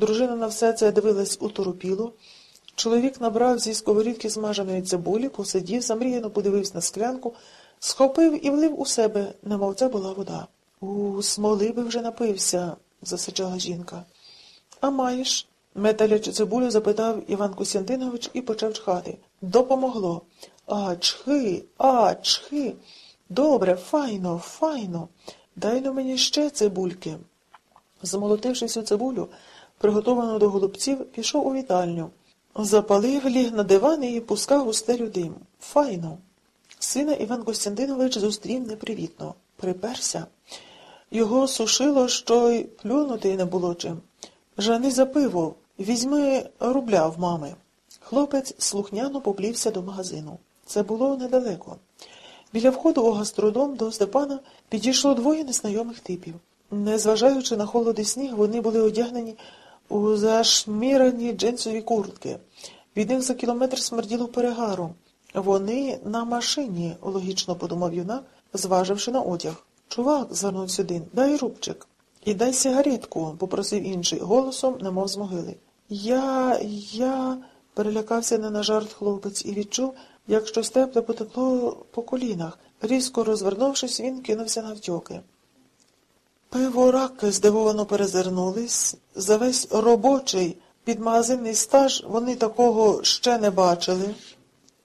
Дружина на все це дивилась у торопіло. Чоловік набрав зі сковорідки смаженої цибулі, посидів, замріяно подивився на склянку, схопив і влив у себе, немов це була вода. У смоли би вже напився, засичала жінка. А маєш? металячи цибулю, запитав Іван Костянтинович і почав чхати. Допомогло. А, чхи, а, чхи. Добре, файно, файно. Дай но мені ще цибульки. Замолотивши всю цибулю, приготовану до голубців, пішов у вітальню. Запалив, ліг на диван і пускав у стелю дим. Файно. Сина Іван Костянтинович зустрів непривітно. Приперся. Його сушило, що й плюнути не було чим. Жани за пиво, візьми рубля в мами. Хлопець слухняно поплівся до магазину. Це було недалеко. Біля входу у гастродом до Степана підійшло двоє незнайомих типів. Незважаючи на холод і сніг, вони були одягнені у зашмірані джинсові куртки. Від них за кілометр смерділо перегаром. Вони на машині, логічно подумав юнак, зваживши на одяг. Чувак, звернувся один, дай рубчик. І дай сигаретку, попросив інший, голосом, немов з могили. Я, я, перелякався не на жарт хлопець і відчув, як щось тепле потекло по колінах. Різко розвернувшись, він кинувся навтьоки. Пивораки здивовано перезирнулись. За весь робочий підмагазинний стаж вони такого ще не бачили.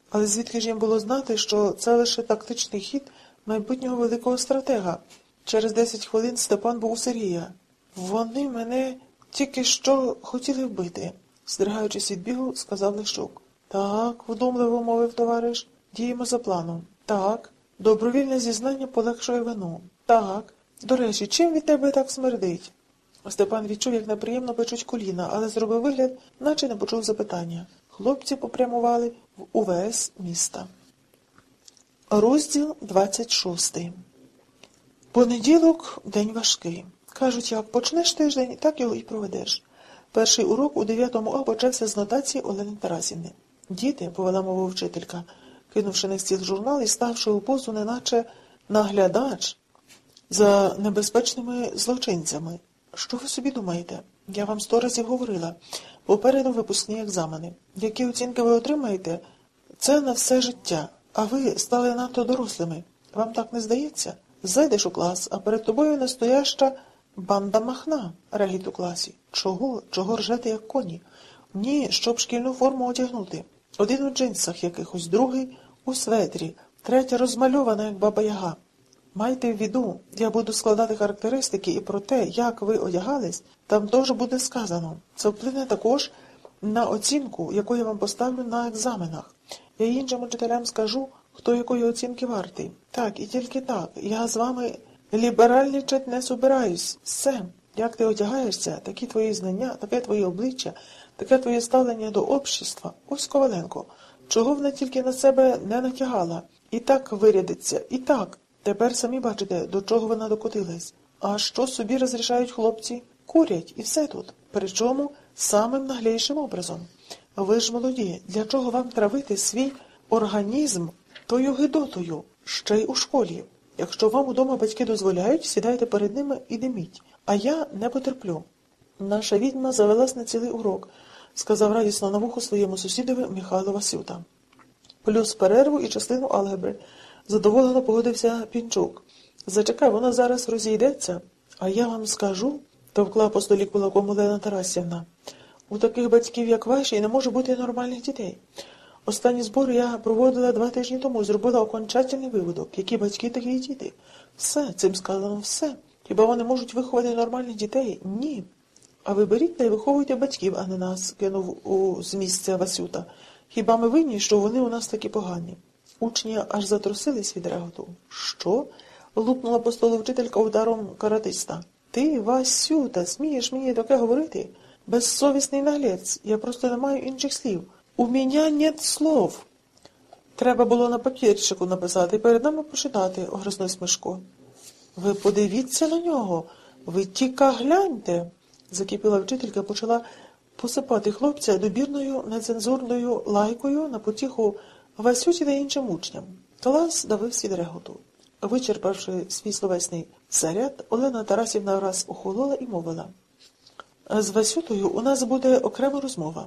Але звідки ж їм було знати, що це лише тактичний хід майбутнього великого стратега? Через десять хвилин Степан був у Сергія. Вони мене тільки що хотіли вбити, здригаючись від бігу, сказав Лещук. Так, вдумливо мовив товариш, діємо за планом. Так, добровільне зізнання полегшує вину. Так. До речі, чим від тебе так смердить? Степан відчув, як неприємно печуть коліна, але зробив вигляд, наче не почув запитання. Хлопці попрямували в УВС міста. Розділ 26. Понеділок день важкий. Кажуть, як почнеш тиждень, так його і проведеш. Перший урок у 9 А почався з нотації Олени Тарасівни. Діти, повела мова вчителька, кинувши на стіл журнал і ставши у позу, неначе наглядач за небезпечними злочинцями. Що ви собі думаєте? Я вам сто разів говорила. Попереду випускні екзамени. Які оцінки ви отримаєте, це на все життя. А ви стали надто дорослими. Вам так не здається? Зайдеш у клас, а перед тобою настояща банда махна, регіт у класі. Чого? Чого ржете, як коні? Ні, щоб шкільну форму одягнути. Один у джинсах якихось, другий у светрі, третя розмальована, як баба Яга. Майте в віду, я буду складати характеристики і про те, як ви одягались, там теж буде сказано. Це вплине також на оцінку, яку я вам поставлю на екзаменах. Я іншим учителям скажу, хто якої оцінки вартий. Так, і тільки так. Я з вами ліберальничать не собираюсь. Все. Як ти одягаєшся, такі твої знання, таке твоє обличчя, таке твоє ставлення до общества. Ось Коваленко. Чого вона тільки на себе не натягала? І так вирядиться, і так. Тепер самі бачите, до чого вона докотилась. А що собі розрішають хлопці? Курять і все тут. Причому самим наглейшим образом. Ви ж молоді, для чого вам травити свій організм тою гидотою, ще й у школі? Якщо вам удома батьки дозволяють, сідайте перед ними і диміть. А я не потерплю. Наша відьма завелась на цілий урок, сказав радісно на вухо своєму сусідові Михайло Васюта. Плюс перерву і частину алгебри. Задоволено погодився Пінчук. Зачекай, воно зараз розійдеться, а я вам скажу, товкла по столі кулаком Олена Тарасівна. У таких батьків, як ваші, не може бути нормальних дітей. Останні збори я проводила два тижні тому зробила окончательний виводок. Які батьки, такі діти. Все, цим сказано все. Хіба вони можуть виховати нормальних дітей? Ні. А ви беріть та й виховуйте батьків, а не нас, кинув у з місця Васюта. Хіба ми винні, що вони у нас такі погані? Учні аж затрусились від реготу. Що? лупнула по столу вчителька ударом каратиста. Ти, Васюта, смієш мені таке говорити? Безсовісний наглець. Я просто не маю інших слів. У мене нет слов. Треба було на папірчику написати перед нами почитати, огризнувся Мишко. Ви подивіться на нього. Ви тільки гляньте. закипіла вчителька, і почала посипати хлопця добірною нецензурною лайкою на потіху Васюті та іншим учням. Клас давився від реготу. Вичерпавши свій словесний заряд, Олена Тарасівна раз охолола і мовила. З Васютою у нас буде окрема розмова.